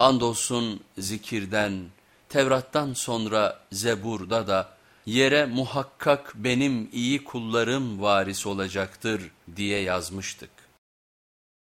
Andolsun zikirden, Tevrat'tan sonra Zebur'da da yere muhakkak benim iyi kullarım varis olacaktır diye yazmıştık.